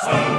Sing